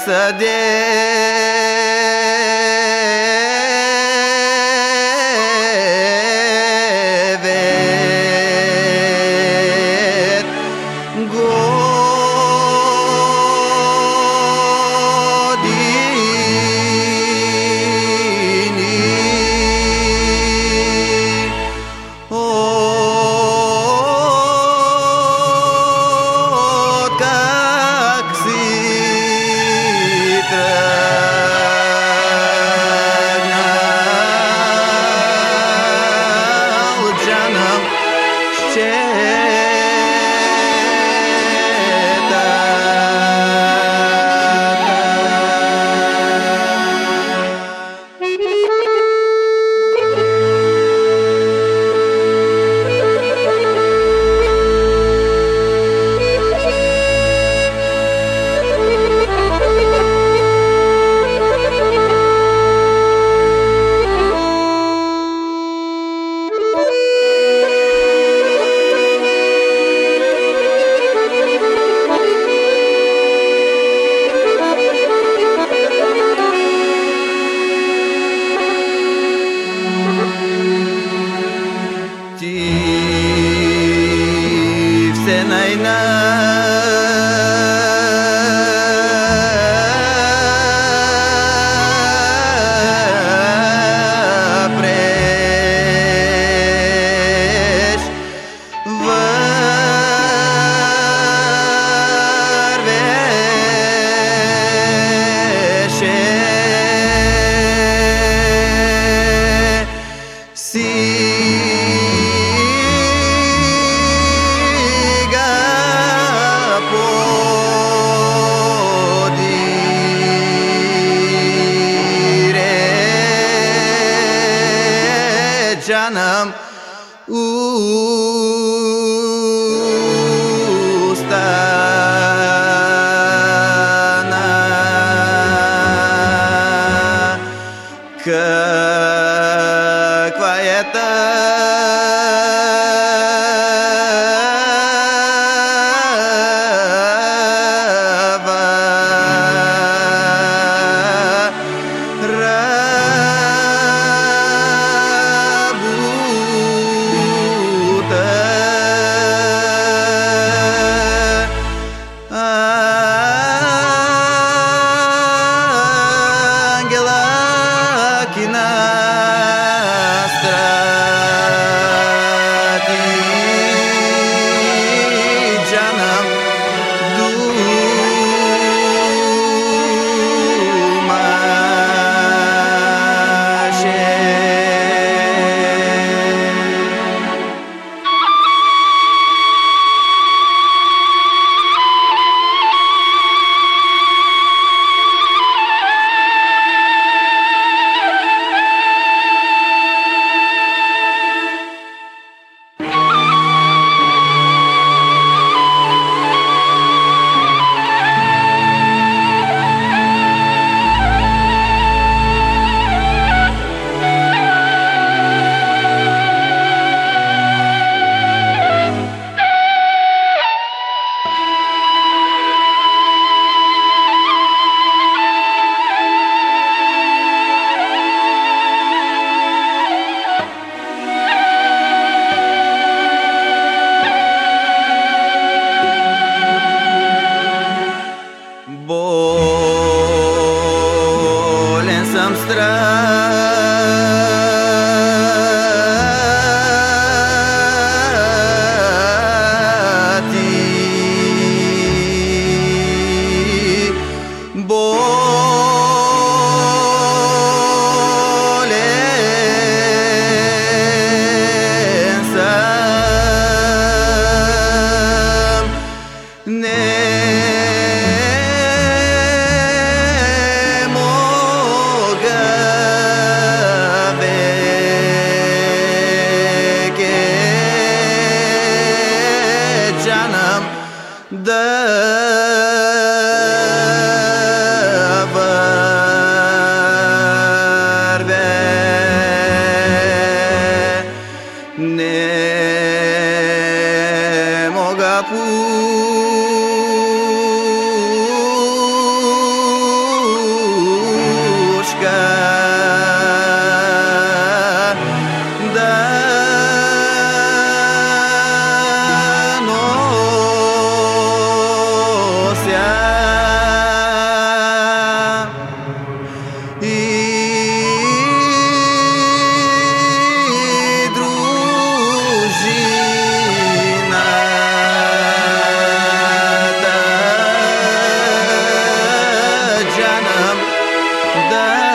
essa. night нам уста на как это I'm strach. that